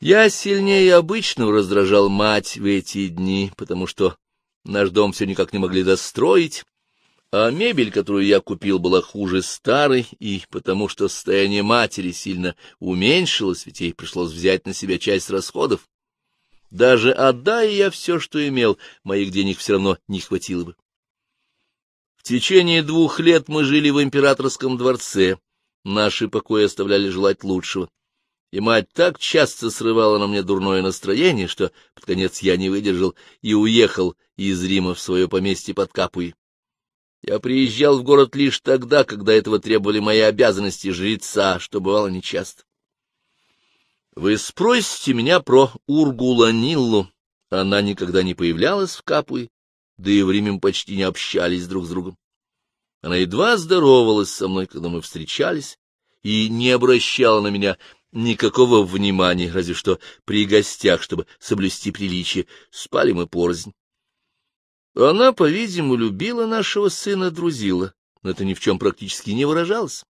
Я сильнее обычного раздражал мать в эти дни, потому что наш дом все никак не могли достроить, а мебель, которую я купил, была хуже старой, и потому что состояние матери сильно уменьшилось, ведь ей пришлось взять на себя часть расходов. Даже отдая я все, что имел, моих денег все равно не хватило бы. В течение двух лет мы жили в императорском дворце, наши покои оставляли желать лучшего. И мать так часто срывала на мне дурное настроение, что под конец я не выдержал и уехал из Рима в свое поместье под Капуи. Я приезжал в город лишь тогда, когда этого требовали мои обязанности жреца, что бывало нечасто. Вы спросите меня про Ургула Ниллу. Она никогда не появлялась в Капуи, да и в Риме почти не общались друг с другом. Она едва здоровалась со мной, когда мы встречались, и не обращала на меня никакого внимания, разве что при гостях, чтобы соблюсти приличие. Спали мы порознь. Она, по-видимому, любила нашего сына Друзила, но это ни в чем практически не выражалось.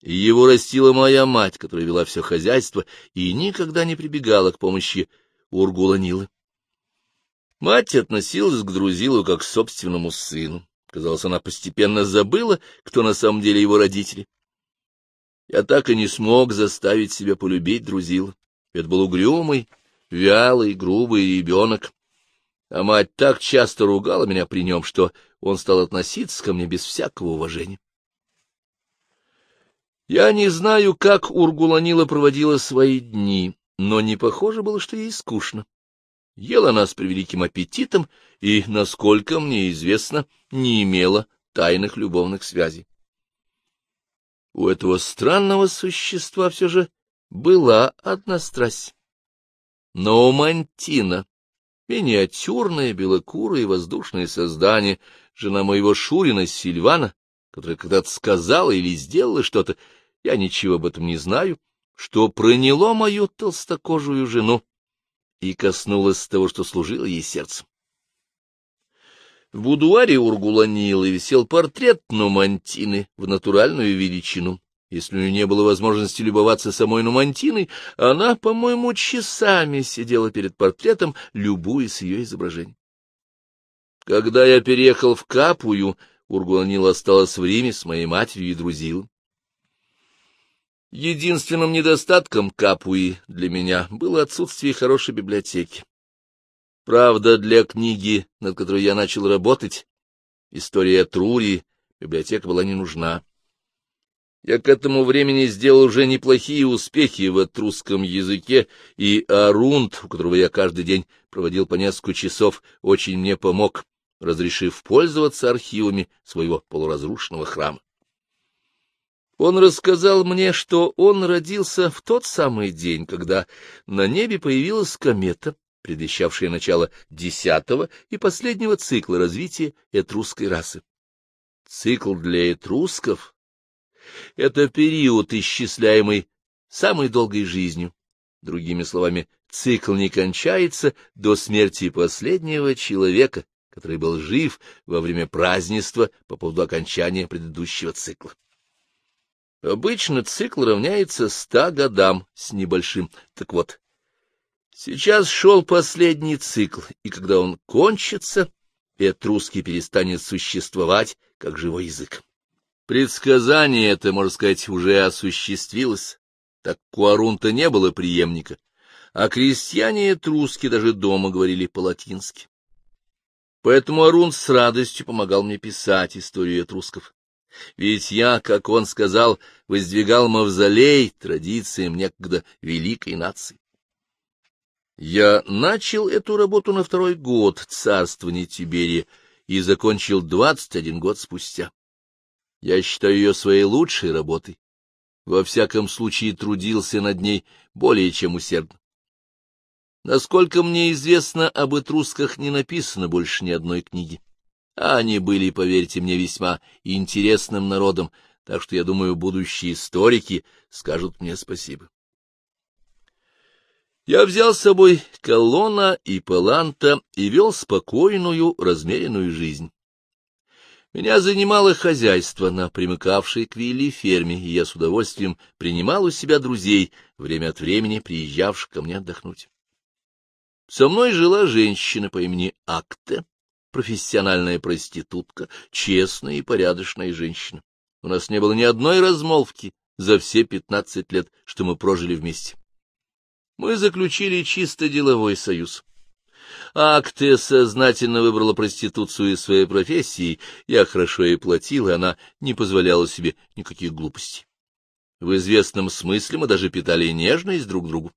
Его растила моя мать, которая вела все хозяйство и никогда не прибегала к помощи Ургула Нилы. Мать относилась к Друзилу как к собственному сыну. Казалось, она постепенно забыла, кто на самом деле его родители. Я так и не смог заставить себя полюбить Друзила. Это был угрюмый, вялый, грубый ребенок. А мать так часто ругала меня при нем, что он стал относиться ко мне без всякого уважения. Я не знаю, как Ургуланила проводила свои дни, но не похоже было, что ей скучно. Ела она с превеликим аппетитом и, насколько мне известно, не имела тайных любовных связей. У этого странного существа все же была одна страсть. Но у Мантина, миниатюрное, белокурое воздушное создание, жена моего Шурина Сильвана, которая когда-то сказала или сделала что-то, я ничего об этом не знаю, что проняло мою толстокожую жену и коснулось того, что служило ей сердцем. В будуаре Ургуланилы висел портрет Нумантины в натуральную величину. Если у нее не было возможности любоваться самой Нумантиной, она, по-моему, часами сидела перед портретом, любуясь ее изображением. Когда я переехал в Капую, Ургуланила осталась в Риме с моей матерью и друзилом. Единственным недостатком Капуи для меня было отсутствие хорошей библиотеки. Правда, для книги, над которой я начал работать, история Трури, библиотека была не нужна. Я к этому времени сделал уже неплохие успехи в этрусском языке, и Арунд, у которого я каждый день проводил по несколько часов, очень мне помог, разрешив пользоваться архивами своего полуразрушенного храма. Он рассказал мне, что он родился в тот самый день, когда на небе появилась комета, предвещавшее начало десятого и последнего цикла развития этрусской расы. Цикл для этрусков — это период, исчисляемый самой долгой жизнью. Другими словами, цикл не кончается до смерти последнего человека, который был жив во время празднества по поводу окончания предыдущего цикла. Обычно цикл равняется ста годам с небольшим. Так вот, Сейчас шел последний цикл, и когда он кончится, этрусский перестанет существовать как живой язык. Предсказание это, можно сказать, уже осуществилось, так у Арунта не было преемника, а крестьяне этруски даже дома говорили по-латински. Поэтому Арунт с радостью помогал мне писать историю этрусков. Ведь я, как он сказал, воздвигал мавзолей традициям некогда великой нации. Я начал эту работу на второй год царствования Тиберия и закончил двадцать один год спустя. Я считаю ее своей лучшей работой. Во всяком случае, трудился над ней более чем усердно. Насколько мне известно, об этрусках не написано больше ни одной книги. А они были, поверьте мне, весьма интересным народом, так что, я думаю, будущие историки скажут мне спасибо. Я взял с собой колонна и паланта и вел спокойную, размеренную жизнь. Меня занимало хозяйство на примыкавшей к Вилли ферме, и я с удовольствием принимал у себя друзей, время от времени приезжавших ко мне отдохнуть. Со мной жила женщина по имени Акте, профессиональная проститутка, честная и порядочная женщина. У нас не было ни одной размолвки за все пятнадцать лет, что мы прожили вместе. Мы заключили чисто деловой союз. Акте сознательно выбрала проституцию из своей профессии, я хорошо ей платил, и она не позволяла себе никаких глупостей. В известном смысле мы даже питали нежность друг к другу.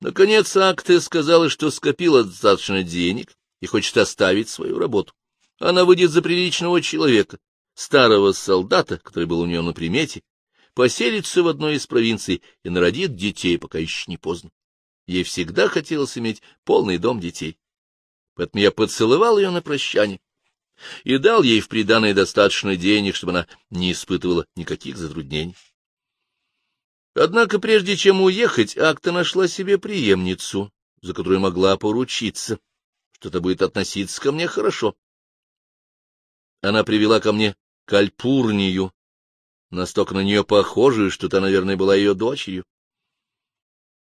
Наконец Акте сказала, что скопила достаточно денег и хочет оставить свою работу. Она выйдет за приличного человека, старого солдата, который был у нее на примете, поселится в одной из провинций и народит детей, пока еще не поздно. Ей всегда хотелось иметь полный дом детей. Поэтому я поцеловал ее на прощание и дал ей в приданое достаточно денег, чтобы она не испытывала никаких затруднений. Однако прежде чем уехать, Акта нашла себе преемницу, за которую могла поручиться, что это будет относиться ко мне хорошо. Она привела ко мне Кальпурнию, настолько на нее похожую, что та, наверное, была ее дочерью.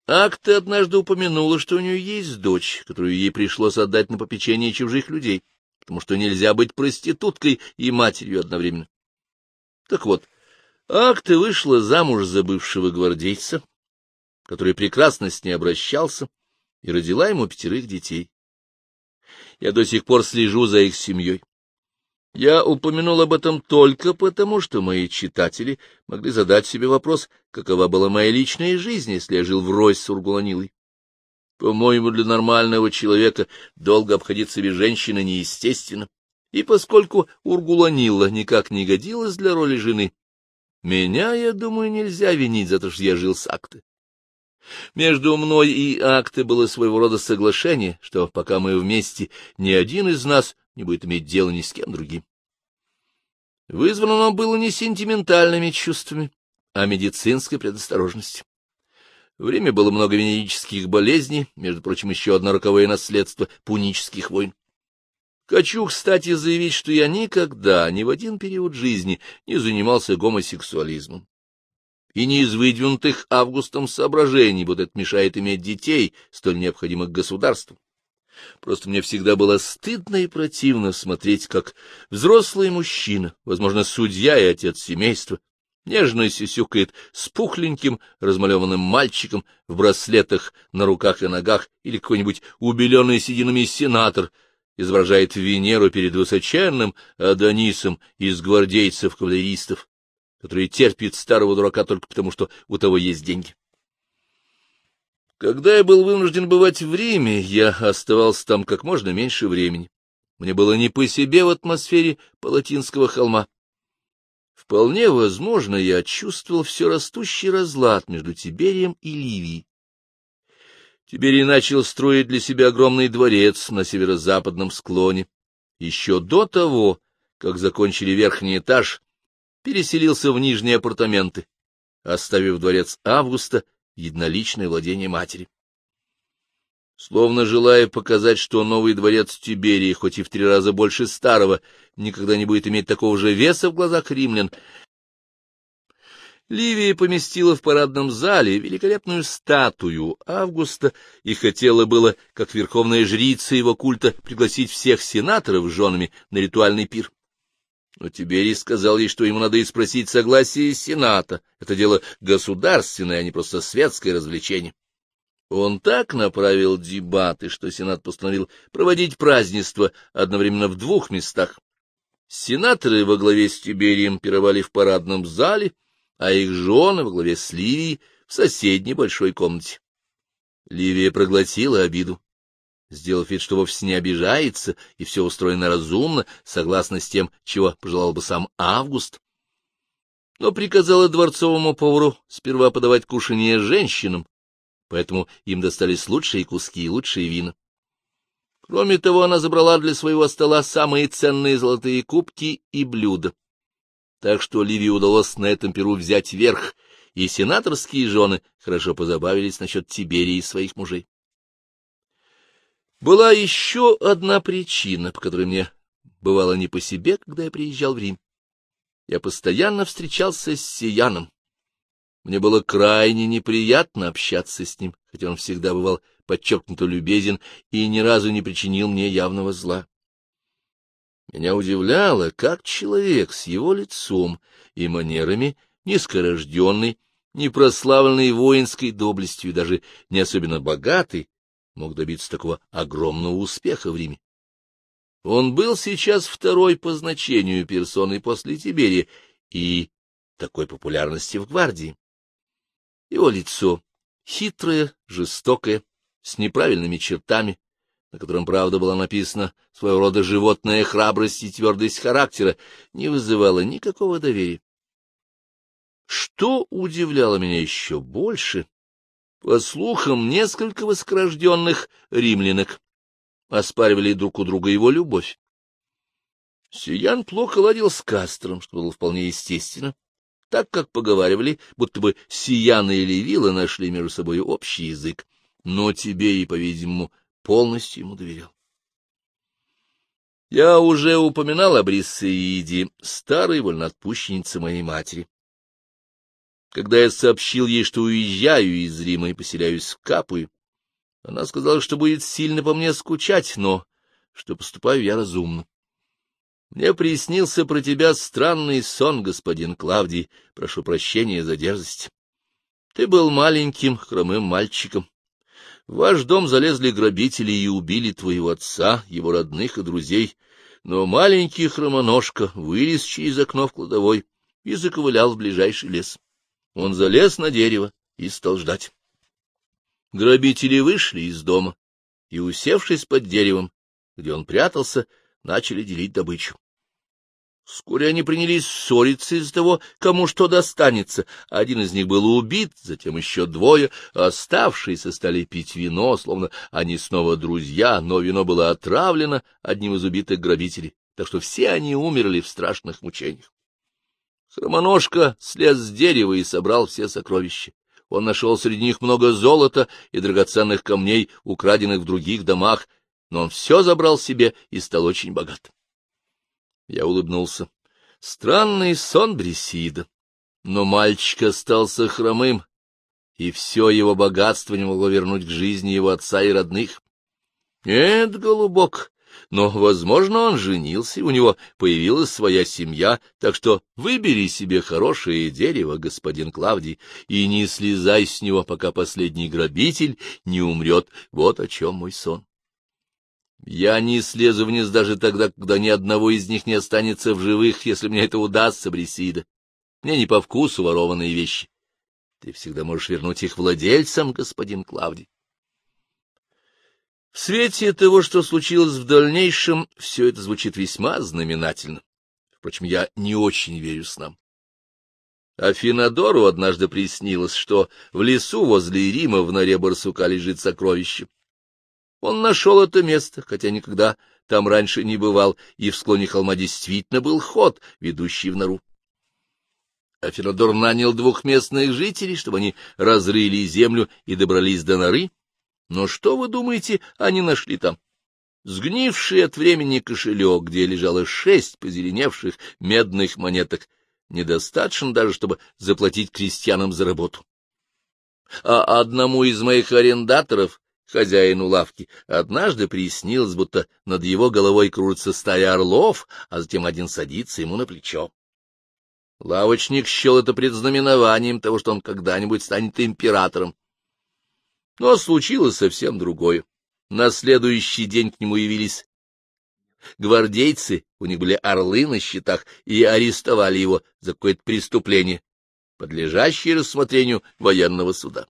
Акта однажды упомянула, что у нее есть дочь, которую ей пришлось отдать на попечение чужих людей, потому что нельзя быть проституткой и матерью одновременно. Так вот, Акта вышла замуж за бывшего гвардейца, который прекрасно с ней обращался, и родила ему пятерых детей. Я до сих пор слежу за их семьей. Я упомянул об этом только потому, что мои читатели могли задать себе вопрос, какова была моя личная жизнь, если я жил врозь с Ургуланилой. По-моему, для нормального человека долго обходиться без женщины неестественно, и поскольку Ургуланила никак не годилась для роли жены, меня, я думаю, нельзя винить за то, что я жил с Акты. Между мной и Акты было своего рода соглашение, что пока мы вместе, ни один из нас не будет иметь дела ни с кем другим. Вызвано оно было не сентиментальными чувствами, а медицинской предосторожностью. В Риме было много венерических болезней, между прочим, еще одно роковое наследство пунических войн. Хочу, кстати, заявить, что я никогда, ни в один период жизни не занимался гомосексуализмом. И не из выдвинутых Августом соображений, вот это мешает иметь детей, столь необходимых государству. Просто мне всегда было стыдно и противно смотреть, как взрослый мужчина, возможно, судья и отец семейства, нежно сисюкает с пухленьким размалеванным мальчиком в браслетах на руках и ногах или какой-нибудь убеленный сединами сенатор изображает Венеру перед высоченным Адонисом из гвардейцев-кавалеристов, который терпит старого дурака только потому, что у того есть деньги. Когда я был вынужден бывать в Риме, я оставался там как можно меньше времени. Мне было не по себе в атмосфере Палатинского холма. Вполне возможно, я чувствовал все растущий разлад между Тиберием и Ливией. Тиберий начал строить для себя огромный дворец на северо-западном склоне. Еще до того, как закончили верхний этаж, переселился в нижние апартаменты, оставив дворец Августа единоличное владение матери. Словно желая показать, что новый дворец Тиберии, хоть и в три раза больше старого, никогда не будет иметь такого же веса в глазах римлян, Ливия поместила в парадном зале великолепную статую Августа и хотела было, как верховная жрица его культа, пригласить всех сенаторов с женами на ритуальный пир. Но Тиберий сказал ей, что ему надо и спросить согласие Сената. Это дело государственное, а не просто светское развлечение. Он так направил дебаты, что Сенат постановил проводить празднество одновременно в двух местах. Сенаторы во главе с Тиберием пировали в парадном зале, а их жены во главе с Ливией в соседней большой комнате. Ливия проглотила обиду сделав вид, что вовсе не обижается, и все устроено разумно, согласно с тем, чего пожелал бы сам Август. Но приказала дворцовому повару сперва подавать кушанье женщинам, поэтому им достались лучшие куски и лучшие вина. Кроме того, она забрала для своего стола самые ценные золотые кубки и блюда. Так что Ливии удалось на этом перу взять верх, и сенаторские жены хорошо позабавились насчет Тиберии и своих мужей. Была еще одна причина, по которой мне бывало не по себе, когда я приезжал в Рим. Я постоянно встречался с Сияном. Мне было крайне неприятно общаться с ним, хотя он всегда бывал подчеркнуто любезен и ни разу не причинил мне явного зла. Меня удивляло, как человек с его лицом и манерами, низкорожденный, непрославленный воинской доблестью и даже не особенно богатый, мог добиться такого огромного успеха в Риме. Он был сейчас второй по значению персоной после Тиберия и такой популярности в гвардии. Его лицо хитрое, жестокое, с неправильными чертами, на котором, правда, была написана своего рода животная храбрость и твердость характера, не вызывало никакого доверия. Что удивляло меня еще больше, по слухам, несколько воскрожденных римлянок оспаривали друг у друга его любовь. Сиян плохо ладил с Кастром, что было вполне естественно, так как поговаривали, будто бы Сияна и Левила нашли между собой общий язык, но тебе и, по-видимому, полностью ему доверял. Я уже упоминал об Рисеиде, старой вольноотпущеннице моей матери. Когда я сообщил ей, что уезжаю из Рима и поселяюсь в Капуе, она сказала, что будет сильно по мне скучать, но что поступаю я разумно. Мне приснился про тебя странный сон, господин Клавдий, прошу прощения за дерзость. Ты был маленьким, хромым мальчиком, в ваш дом залезли грабители и убили твоего отца, его родных и друзей, но маленький хромоножка вылез через окно в кладовой и заковылял в ближайший лес. Он залез на дерево и стал ждать. Грабители вышли из дома и, усевшись под деревом, где он прятался, начали делить добычу. Вскоре они принялись ссориться из-за того, кому что достанется. Один из них был убит, затем еще двое, оставшиеся стали пить вино, словно они снова друзья, но вино было отравлено одним из убитых грабителей, так что все они умерли в страшных мучениях. Хромоножка слез с дерева и собрал все сокровища. Он нашел среди них много золота и драгоценных камней, украденных в других домах, но он все забрал себе и стал очень богат. Я улыбнулся. Странный сон Брисида. Но мальчик остался хромым, и все его богатство не могло вернуть к жизни его отца и родных. Нет, голубок, но, возможно, он женился, и у него появилась своя семья, так что выбери себе хорошее дерево, господин Клавдий, и не слезай с него, пока последний грабитель не умрет. Вот о чем мой сон. Я не слезу вниз даже тогда, когда ни одного из них не останется в живых, если мне это удастся, Брисида. Мне не по вкусу ворованные вещи. Ты всегда можешь вернуть их владельцам, господин Клавдий. В свете того, что случилось в дальнейшем, все это звучит весьма знаменательно. Впрочем, я не очень верю снам. Афинадору однажды приснилось, что в лесу возле Рима в норе барсука лежит сокровище. Он нашел это место, хотя никогда там раньше не бывал, и в склоне холма действительно был ход, ведущий в нору. Афинодор нанял двух местных жителей, чтобы они разрыли землю и добрались до норы. Но что, вы думаете, они нашли там? Сгнивший от времени кошелек, где лежало шесть позеленевших медных монеток, недостаточно даже, чтобы заплатить крестьянам за работу. А одному из моих арендаторов хозяину лавки, однажды приснилось, будто над его головой крутится стая орлов, а затем один садится ему на плечо. Лавочник счел это предзнаменованием того, что он когда-нибудь станет императором. Но случилось совсем другое. На следующий день к нему явились гвардейцы, у них были орлы на счетах, и арестовали его за какое-то преступление, подлежащее рассмотрению военного суда.